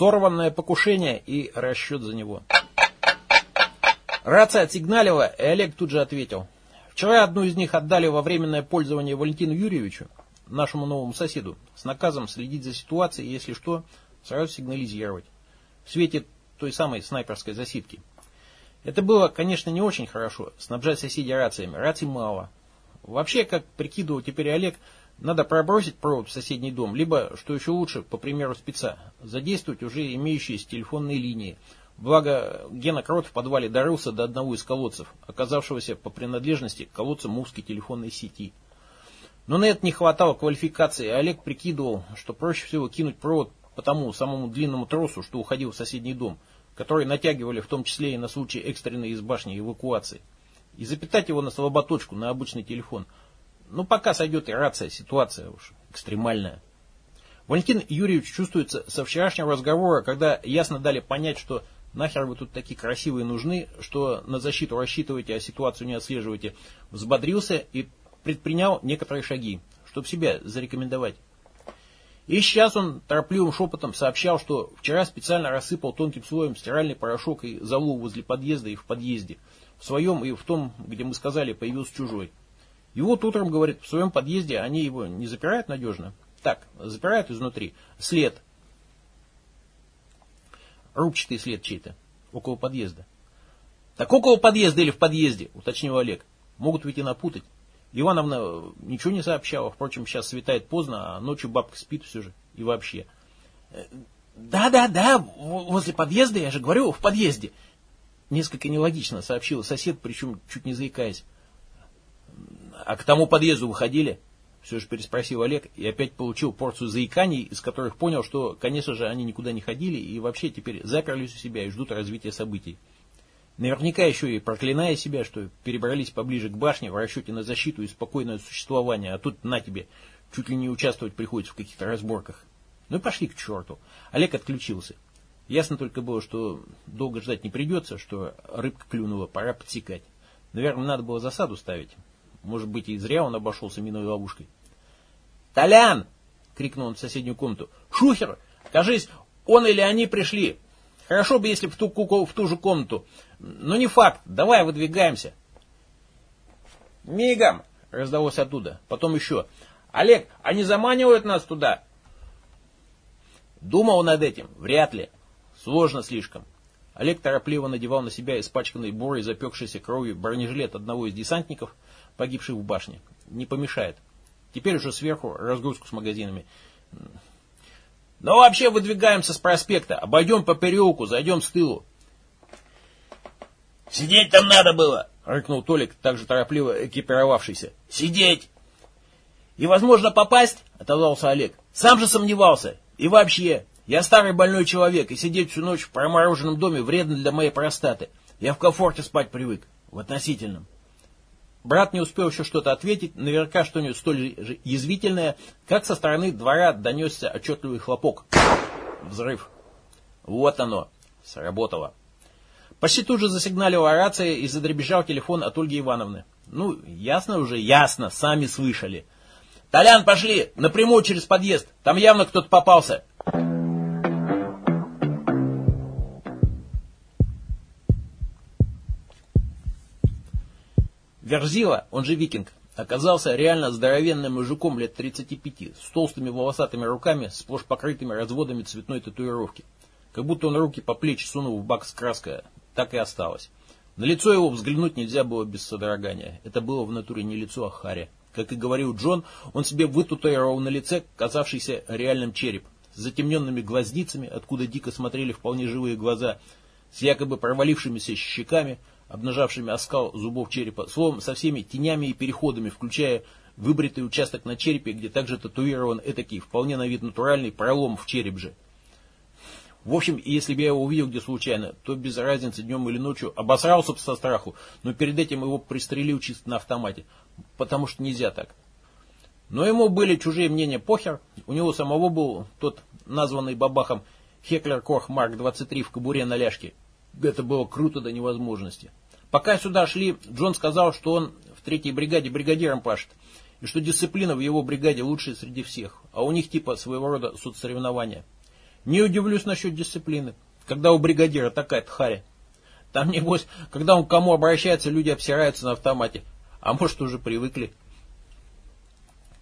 Сорванное покушение и расчет за него. Рация отсигналила, и Олег тут же ответил. Вчера одну из них отдали во временное пользование Валентину Юрьевичу, нашему новому соседу, с наказом следить за ситуацией, если что, сразу сигнализировать. В свете той самой снайперской засидки. Это было, конечно, не очень хорошо, снабжать соседей рациями. Раций мало. Вообще, как прикидывал теперь Олег, надо пробросить провод в соседний дом, либо, что еще лучше, по примеру спеца, задействовать уже имеющиеся телефонные линии. Благо, Гена Крот в подвале дорылся до одного из колодцев, оказавшегося по принадлежности к колодцу Мувской телефонной сети. Но на это не хватало квалификации, и Олег прикидывал, что проще всего кинуть провод по тому самому длинному тросу, что уходил в соседний дом, который натягивали в том числе и на случай экстренной из башни эвакуации, и запитать его на слаботочку, на обычный телефон – ну, пока сойдет и рация, ситуация уж экстремальная. Валентин Юрьевич чувствуется со вчерашнего разговора, когда ясно дали понять, что нахер вы тут такие красивые нужны, что на защиту рассчитываете, а ситуацию не отслеживаете, взбодрился и предпринял некоторые шаги, чтобы себя зарекомендовать. И сейчас он торопливым шепотом сообщал, что вчера специально рассыпал тонким слоем стиральный порошок и залу возле подъезда и в подъезде. В своем и в том, где мы сказали, появился чужой. И вот утром, говорит, в своем подъезде они его не запирают надежно. Так, запирают изнутри. След. Рубчатый след чей-то. Около подъезда. Так около подъезда или в подъезде, уточнил Олег. Могут ведь и напутать. Ивановна ничего не сообщала. Впрочем, сейчас светает поздно, а ночью бабка спит все же. И вообще. Да-да-да, возле подъезда, я же говорю, в подъезде. Несколько нелогично сообщил сосед, причем чуть не заикаясь. А к тому подъезду выходили? Все же переспросил Олег и опять получил порцию заиканий, из которых понял, что, конечно же, они никуда не ходили и вообще теперь заперлись у себя и ждут развития событий. Наверняка еще и проклиная себя, что перебрались поближе к башне в расчете на защиту и спокойное существование, а тут на тебе, чуть ли не участвовать приходится в каких-то разборках. Ну и пошли к черту. Олег отключился. Ясно только было, что долго ждать не придется, что рыбка клюнула, пора подсекать. Наверное, надо было засаду ставить. Может быть, и зря он обошелся миной ловушкой. «Толян!» — крикнул он в соседнюю комнату. «Шухер! Кажись, он или они пришли. Хорошо бы, если в ту, в ту же комнату. Но не факт. Давай, выдвигаемся». «Мигом!» — раздалось оттуда. Потом еще. «Олег, они заманивают нас туда?» Думал над этим? Вряд ли. Сложно слишком. Олег торопливо надевал на себя испачканный бурой запекшейся кровью бронежилет одного из десантников — погибших в башне. Не помешает. Теперь уже сверху разгрузку с магазинами. Ну вообще выдвигаемся с проспекта, обойдем по переулку, зайдем с тылу. Сидеть там надо было, рыкнул Толик, также торопливо экипировавшийся. Сидеть! И возможно попасть, отозвался Олег. Сам же сомневался. И вообще, я старый больной человек, и сидеть всю ночь в промороженном доме вредно для моей простаты. Я в комфорте спать привык, в относительном. Брат не успел еще что-то ответить, наверняка что-нибудь столь же язвительное, как со стороны двора донесся отчетливый хлопок. Взрыв. Вот оно. Сработало. Почти тут же засигналила рация и задребежал телефон от Ольги Ивановны. Ну, ясно уже, ясно, сами слышали. «Толян, пошли! Напрямую через подъезд! Там явно кто-то попался!» Верзила, он же викинг, оказался реально здоровенным мужиком лет 35, с толстыми волосатыми руками, сплошь покрытыми разводами цветной татуировки. Как будто он руки по плечи сунул в бак с краской, так и осталось. На лицо его взглянуть нельзя было без содрогания. Это было в натуре не лицо, а харя. Как и говорил Джон, он себе вытатуировал на лице казавшийся реальным череп, с затемненными глазницами, откуда дико смотрели вполне живые глаза, с якобы провалившимися щеками, обнажавшими оскал зубов черепа, словом, со всеми тенями и переходами, включая выбритый участок на черепе, где также татуирован этакий, вполне на вид натуральный пролом в череп же. В общем, если бы я его увидел где случайно, то без разницы днем или ночью обосрался бы со страху, но перед этим его пристрелил чисто на автомате, потому что нельзя так. Но ему были чужие мнения похер, у него самого был тот названный бабахом Хеклер Корх Марк 23 в кобуре на ляжке. Это было круто до невозможности. Пока сюда шли, Джон сказал, что он в третьей бригаде бригадиром пашет, и что дисциплина в его бригаде лучшая среди всех, а у них типа своего рода соцсоревнования. Не удивлюсь насчет дисциплины, когда у бригадира такая-то харя. Там, небось, когда он к кому обращается, люди обсираются на автомате. А может, уже привыкли.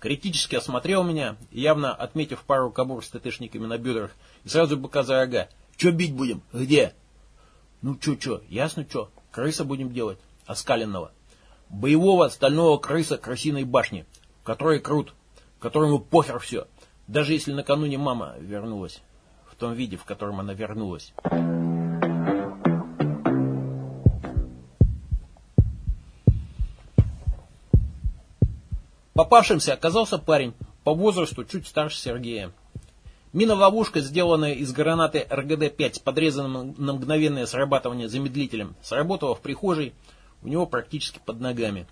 Критически осмотрел меня, явно отметив пару кобур с ТТшниками на бедрах, и сразу быка за рога. Че бить будем? Где? Ну, че-че, ясно, че. Крыса будем делать, оскаленного. Боевого стального крыса крысиной башни, который крут, которому похер все, даже если накануне мама вернулась, в том виде, в котором она вернулась. Попавшимся оказался парень, по возрасту чуть старше Сергея. Мина-ловушка, сделанная из гранаты РГД-5 с подрезанным на мгновенное срабатывание замедлителем, сработала в прихожей у него практически под ногами.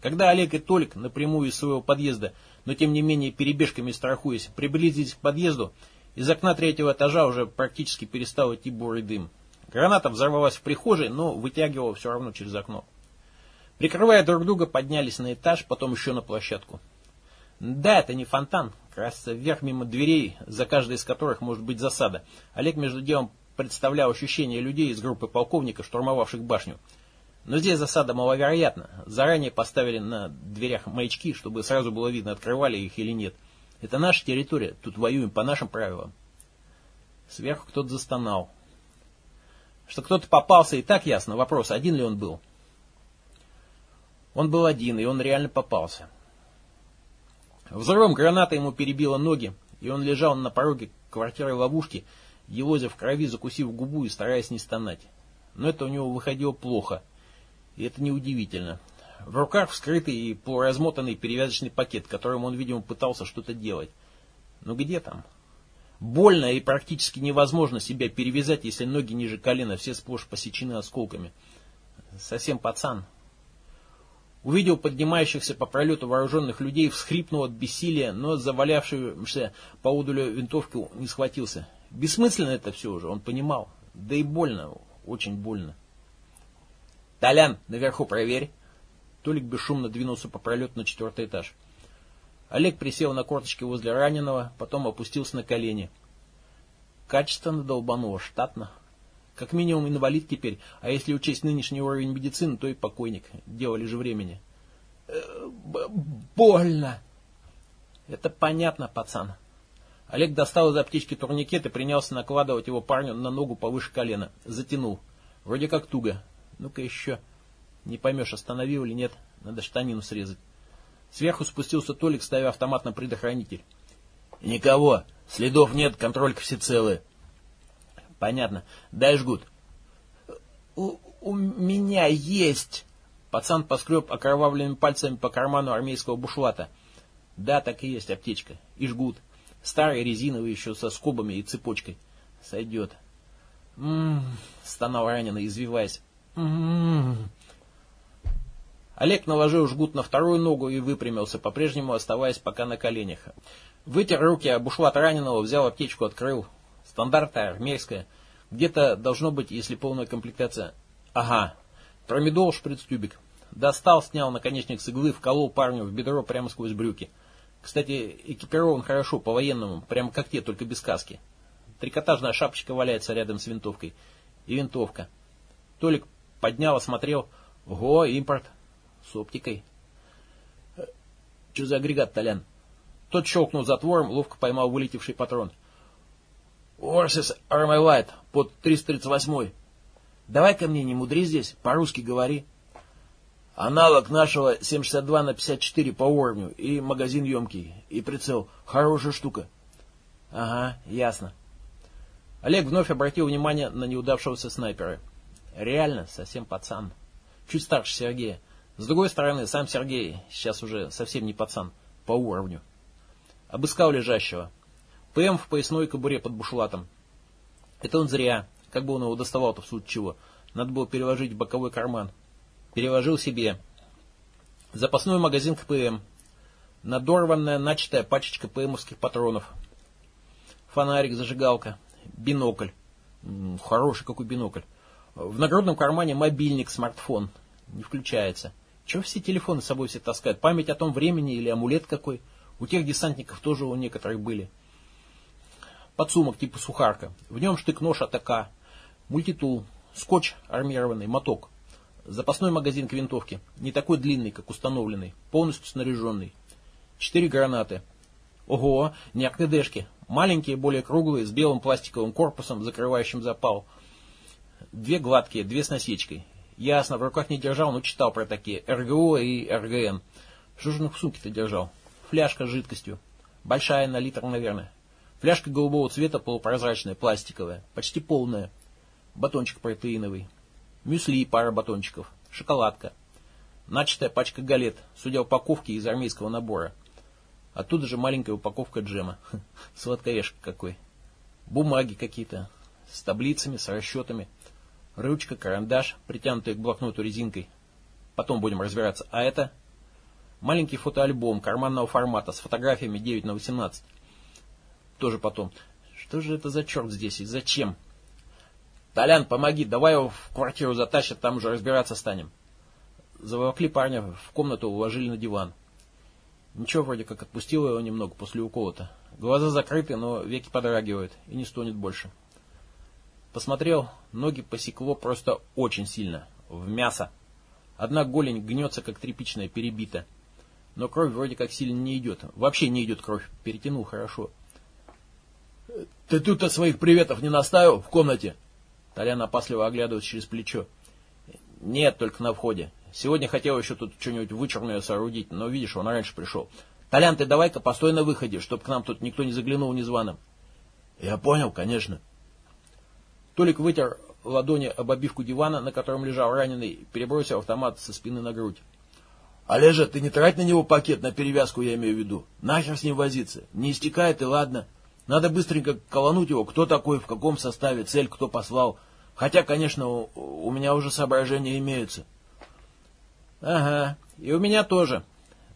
Когда Олег и Толик напрямую из своего подъезда, но тем не менее перебежками страхуясь, приблизились к подъезду, из окна третьего этажа уже практически перестал идти бурый дым. Граната взорвалась в прихожей, но вытягивала все равно через окно. Прикрывая друг друга, поднялись на этаж, потом еще на площадку. Да, это не фонтан. Красться вверх мимо дверей, за каждой из которых может быть засада. Олег между делом представлял ощущение людей из группы полковника, штурмовавших башню. Но здесь засада маловероятна. Заранее поставили на дверях маячки, чтобы сразу было видно, открывали их или нет. Это наша территория, тут воюем по нашим правилам. Сверху кто-то застонал. Что кто-то попался, и так ясно. Вопрос, один ли он был? Он был один, и он реально попался. Взрывом граната ему перебило ноги, и он лежал на пороге квартиры ловушки, елозя в крови, закусив губу и стараясь не стонать. Но это у него выходило плохо, и это неудивительно. В руках вскрытый и полуразмотанный перевязочный пакет, которым он, видимо, пытался что-то делать. Но где там? Больно и практически невозможно себя перевязать, если ноги ниже колена все сплошь посечены осколками. Совсем пацан, Увидел поднимающихся по пролету вооруженных людей, всхрипнул от бессилия, но завалявшуюся поодалю винтовку не схватился. Бессмысленно это все уже, он понимал. Да и больно, очень больно. «Толян, наверху проверь!» Толик бесшумно двинулся по пролету на четвертый этаж. Олег присел на корточки возле раненого, потом опустился на колени. Качественно долбануло, штатно. Как минимум инвалид теперь, а если учесть нынешний уровень медицины, то и покойник. Дело лишь времени. Э, больно. Это понятно, пацан. Олег достал из аптечки турникет и принялся накладывать его парню на ногу повыше колена. Затянул. Вроде как туго. Ну-ка еще. Не поймешь, остановил или нет. Надо штанину срезать. Сверху спустился Толик, ставя автомат на предохранитель. «Никого. Следов нет, контролька все целые. Понятно. Дай жгут. У, у меня есть. Пацан поскреб окровавленными пальцами по карману армейского бушлата. Да, так и есть аптечка. И жгут. Старый резиновый еще со скобами и цепочкой. Сойдет. Ммм, стонал раненый, извиваясь. Ммм. Олег наложил жгут на вторую ногу и выпрямился, по-прежнему оставаясь пока на коленях. Вытер руки, а бушлат раненого, взял аптечку, открыл. Стандартная, армейская. Где-то должно быть, если полная комплектация. Ага. Промедол, шприц-тюбик. Достал, снял наконечник с иглы, вколол парню в бедро прямо сквозь брюки. Кстати, экипирован хорошо, по-военному, прямо как те, только без каски. Трикотажная шапочка валяется рядом с винтовкой. И винтовка. Толик поднял, осмотрел. Ого, импорт. С оптикой. Что за агрегат, Толян? Тот щелкнул затвором, ловко поймал вылетевший патрон. Орсис Армайлайт под 338. Давай ко мне, не мудри здесь, по-русски говори. Аналог нашего 762 на 54 по уровню, и магазин емкий, и прицел. Хорошая штука. Ага, ясно. Олег вновь обратил внимание на неудавшегося снайпера. Реально, совсем пацан. Чуть старше Сергея. С другой стороны, сам Сергей сейчас уже совсем не пацан, по уровню. Обыскал лежащего. ПМ в поясной кобуре под бушлатом. Это он зря. Как бы он его доставал-то в случае чего? Надо было переложить в боковой карман. Переложил себе. Запасной магазин КПМ. Надорванная, начатая пачечка ПМовских патронов. Фонарик, зажигалка. Бинокль. Хороший какой бинокль. В нагрудном кармане мобильник, смартфон. Не включается. Чего все телефоны с собой все таскают? Память о том времени или амулет какой? У тех десантников тоже у некоторых были. Подсумок типа сухарка. В нем штык-нож АТК, мультитул, скотч армированный, моток. Запасной магазин к винтовке. Не такой длинный, как установленный. Полностью снаряженный. Четыре гранаты. Ого, не АКДшки. Маленькие, более круглые, с белым пластиковым корпусом, закрывающим запал. Две гладкие, две с насечкой. Ясно, в руках не держал, но читал про такие. РГО и РГН. Что же он в сумке-то держал? Фляжка с жидкостью. Большая на литр, наверное. Фляжка голубого цвета, полупрозрачная, пластиковая. Почти полная. Батончик протеиновый. Мюсли, пара батончиков. Шоколадка. Начатая пачка галет, судя упаковке из армейского набора. Оттуда же маленькая упаковка джема. Сладкоежка какой. Бумаги какие-то. С таблицами, с расчетами. Ручка, карандаш, притянутый к блокноту резинкой. Потом будем разбираться. А это маленький фотоальбом карманного формата с фотографиями 9 на 18. Тоже потом. Что же это за черт здесь и зачем? Толян, помоги, давай его в квартиру затащат, там уже разбираться станем. Заволокли парня в комнату, уложили на диван. Ничего, вроде как отпустило его немного после укола-то. Глаза закрыты, но веки подрагивают и не стонет больше. Посмотрел, ноги посекло просто очень сильно. В мясо. Одна голень гнется, как тряпичная, перебита. Но кровь вроде как сильно не идет. Вообще не идет кровь. Перетянул хорошо. «Ты тут от своих приветов не наставил в комнате?» Толян опасливо оглядывает через плечо. «Нет, только на входе. Сегодня хотел еще тут что-нибудь вычурное соорудить, но видишь, он раньше пришел. Толян, ты давай-ка постой на выходе, чтобы к нам тут никто не заглянул незваным. Я понял, конечно. Толик вытер ладони об обивку дивана, на котором лежал раненый, перебросил автомат со спины на грудь. Олежа, ты не трать на него пакет, на перевязку я имею в виду. Нахер с ним возиться. Не истекает и ладно. Надо быстренько колонуть его, кто такой, в каком составе, цель, кто послал. Хотя, конечно, у, у меня уже соображения имеются. Ага, и у меня тоже.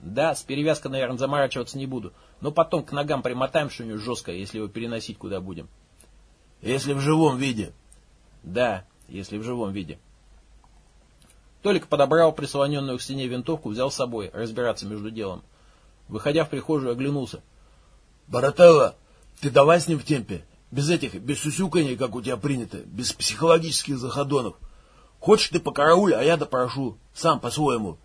Да, с перевязкой, наверное, заморачиваться не буду. Но потом к ногам примотаем что-нибудь жесткое, если его переносить куда будем. Если в живом виде. Да, если в живом виде. Толик подобрал прислоненную к стене винтовку, взял с собой, разбираться между делом. Выходя в прихожую, оглянулся. «Барателло, ты давай с ним в темпе. Без этих, без сусюканий, как у тебя принято, без психологических заходонов. Хочешь ты по карауль, а я допрошу. Сам по-своему.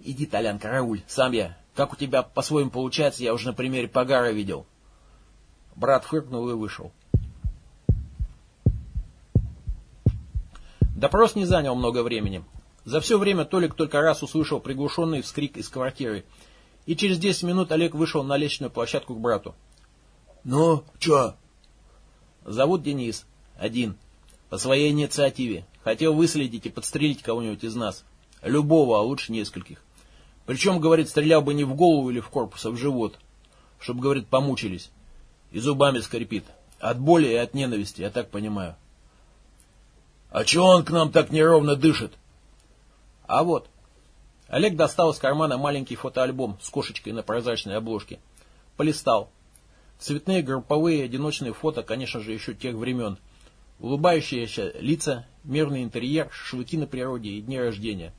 Иди, Толян, карауль, сам я. Как у тебя по-своему получается, я уже на примере Погара видел. Брат фыркнул и вышел. Допрос не занял много времени. За все время Толик только раз услышал приглушенный вскрик из квартиры. И через 10 минут Олег вышел на лестничную площадку к брату. «Ну, чё?» «Зовут Денис. Один. По своей инициативе. Хотел выследить и подстрелить кого-нибудь из нас. Любого, а лучше нескольких. Причем, говорит, стрелял бы не в голову или в корпус, а в живот. Чтоб, говорит, помучились. И зубами скрипит. От боли и от ненависти, я так понимаю. А чего он к нам так неровно дышит? А вот. Олег достал из кармана маленький фотоальбом с кошечкой на прозрачной обложке. Полистал. Цветные групповые одиночные фото, конечно же, еще тех времен. Улыбающиеся лица, мирный интерьер, шашлыки на природе и дни рождения.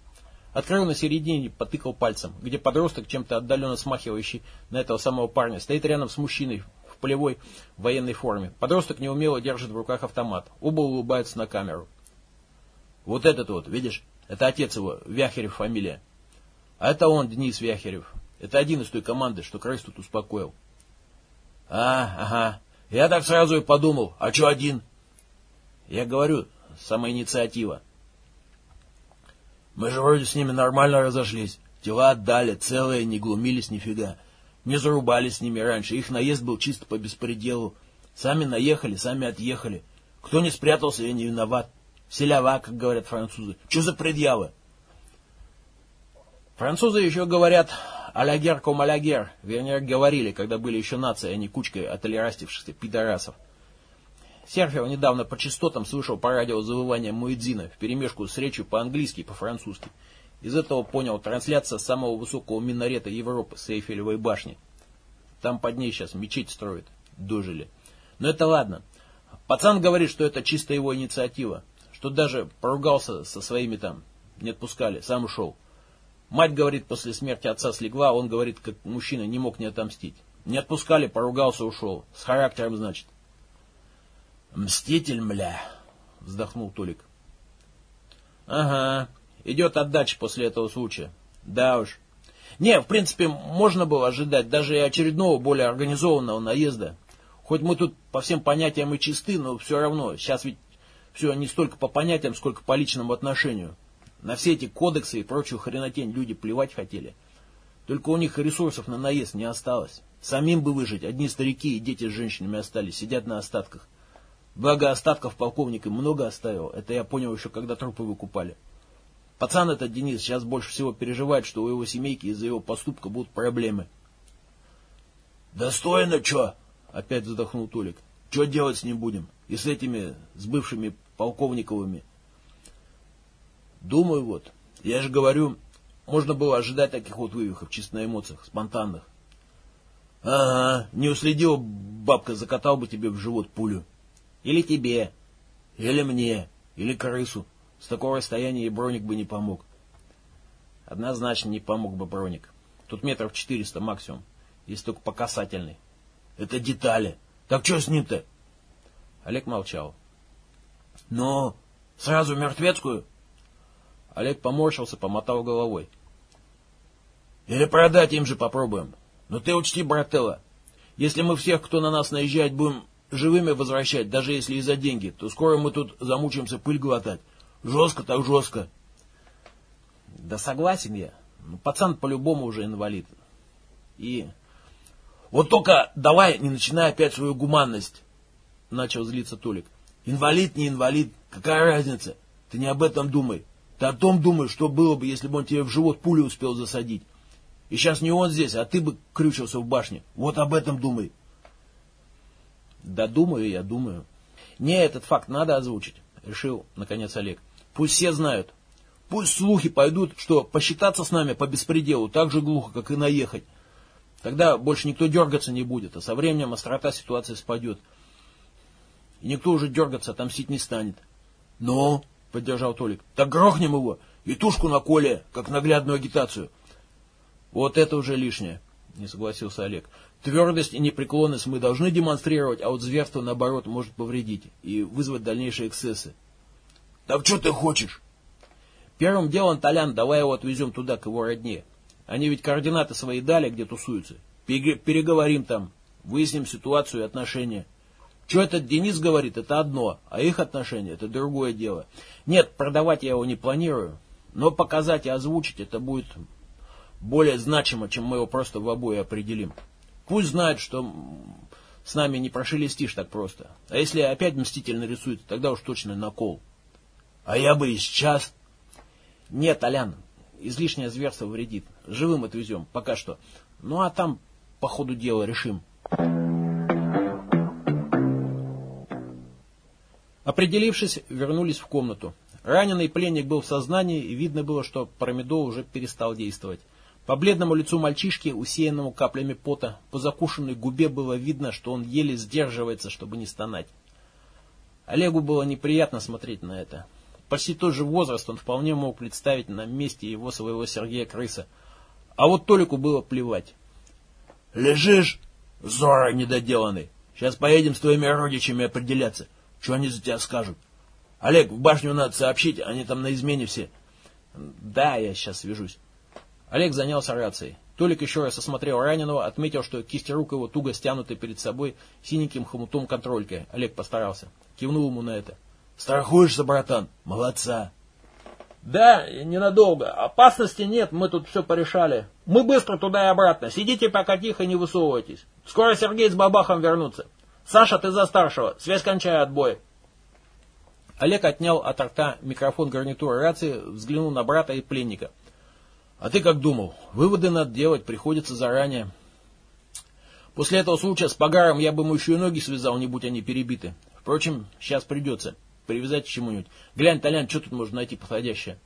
Открыл на середине, потыкал пальцем, где подросток, чем-то отдаленно смахивающий на этого самого парня, стоит рядом с мужчиной в полевой военной форме. Подросток неумело держит в руках автомат. Оба улыбаются на камеру. Вот этот вот, видишь, это отец его, Вяхерев фамилия. А это он, Денис Вяхерев. Это один из той команды, что крыс тут успокоил. А, ага. Я так сразу и подумал. А что один? Я говорю, самоинициатива. Мы же вроде с ними нормально разошлись. Тела отдали, целые, не глумились нифига. Не зарубали с ними раньше. Их наезд был чисто по беспределу. Сами наехали, сами отъехали. Кто не спрятался, я не виноват. Селява, как говорят французы. Что за предъявы? Французы еще говорят «алягер ком алягер», вернее, говорили, когда были еще нации, а не кучкой отолерастившихся пидорасов. Серфер недавно по частотам слышал по радио завывание Муэдзина вперемешку с речью по-английски и по-французски. Из этого понял трансляция самого высокого минарета Европы с Эйфелевой башни. Там под ней сейчас мечеть строят. Дожили. Но это ладно. Пацан говорит, что это чисто его инициатива. Что даже поругался со своими там. Не отпускали, сам ушел. Мать говорит, после смерти отца слегла, он говорит, как мужчина не мог не отомстить. Не отпускали, поругался, ушел. С характером, значит. Мститель, мля, вздохнул Толик. Ага, идет отдача после этого случая. Да уж. Не, в принципе, можно было ожидать даже и очередного более организованного наезда. Хоть мы тут по всем понятиям и чисты, но все равно, сейчас ведь все не столько по понятиям, сколько по личному отношению. На все эти кодексы и прочую хренотень люди плевать хотели. Только у них ресурсов на наезд не осталось. Самим бы выжить, одни старики и дети с женщинами остались, сидят на остатках. Благо остатков полковник им много оставил, это я понял еще, когда трупы выкупали. Пацан этот Денис сейчас больше всего переживает, что у его семейки из-за его поступка будут проблемы. «Достойно, чё?» — опять вздохнул Толик. «Чё делать с ним будем? И с этими, с бывшими полковниковыми?» «Думаю вот. Я же говорю, можно было ожидать таких вот вывихов, чисто на эмоциях, спонтанных. Ага, не уследил, бабка закатал бы тебе в живот пулю. Или тебе, или мне, или крысу. С такого расстояния и броник бы не помог. Однозначно не помог бы броник. Тут метров четыреста максимум, если только по касательной. Это детали. Так что с ним-то? Олег молчал. Ну, сразу мертвецкую? Олег поморщился, помотал головой. Или продать им же попробуем. Но ты учти, брателло, если мы всех, кто на нас наезжает, будем живыми возвращать, даже если и за деньги, то скоро мы тут замучимся пыль глотать. Жестко так жестко. Да согласен я. Ну, пацан по-любому уже инвалид. И вот только давай не начинай опять свою гуманность. Начал злиться Толик. Инвалид, не инвалид, какая разница? Ты не об этом думай. Ты о том думай, что было бы, если бы он тебе в живот пулю успел засадить. И сейчас не он здесь, а ты бы крючился в башне. Вот об этом думай. Да думаю я, думаю. Не, этот факт надо озвучить, решил, наконец, Олег. Пусть все знают. Пусть слухи пойдут, что посчитаться с нами по беспределу так же глухо, как и наехать. Тогда больше никто дергаться не будет, а со временем острота ситуации спадет. И никто уже дергаться, отомстить не станет. Но, поддержал Толик, так грохнем его и тушку на коле, как наглядную агитацию. Вот это уже лишнее, не согласился Олег. Твердость и непреклонность мы должны демонстрировать, а вот зверство, наоборот, может повредить и вызвать дальнейшие эксцессы. Так что ты хочешь? Первым делом, Толян, давай его отвезем туда, к его родне. Они ведь координаты свои дали, где тусуются. Переговорим там, выясним ситуацию и отношения. Что этот Денис говорит, это одно, а их отношения это другое дело. Нет, продавать я его не планирую, но показать и озвучить это будет более значимо, чем мы его просто в обои определим. Пусть знает, что с нами не прошелестишь так просто. А если опять мститель нарисуется, тогда уж точно накол. А я бы и сейчас... Нет, Алян, излишнее зверство вредит. Живым отвезем, пока что. Ну а там по ходу дела решим. Определившись, вернулись в комнату. Раненый пленник был в сознании, и видно было, что Промедол уже перестал действовать. По бледному лицу мальчишки, усеянному каплями пота, по закушенной губе было видно, что он еле сдерживается, чтобы не стонать. Олегу было неприятно смотреть на это. Почти тот же возраст он вполне мог представить на месте его своего Сергея Крыса. А вот Толику было плевать. «Лежишь, Зора недоделанный. Сейчас поедем с твоими родичами определяться. Что они за тебя скажут? Олег, в башню надо сообщить, они там на измене все». «Да, я сейчас свяжусь». Олег занялся рацией. Толик еще раз осмотрел раненого, отметил, что кисти рук его туго стянуты перед собой синеньким хомутом контролькой. Олег постарался. Кивнул ему на это. «Страхуешься, братан? Молодца!» «Да, ненадолго. Опасности нет, мы тут все порешали. Мы быстро туда и обратно. Сидите пока тихо, не высовывайтесь. Скоро Сергей с бабахом вернутся. Саша, ты за старшего. Связь кончай, отбой». Олег отнял от рта микрофон гарнитуры рации, взглянул на брата и пленника. А ты как думал? Выводы надо делать, приходится заранее. После этого случая с Погаром я бы ему еще и ноги связал, не будь они перебиты. Впрочем, сейчас придется привязать к чему-нибудь. Глянь, Толян, что тут можно найти подходящее?